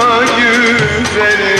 güzelim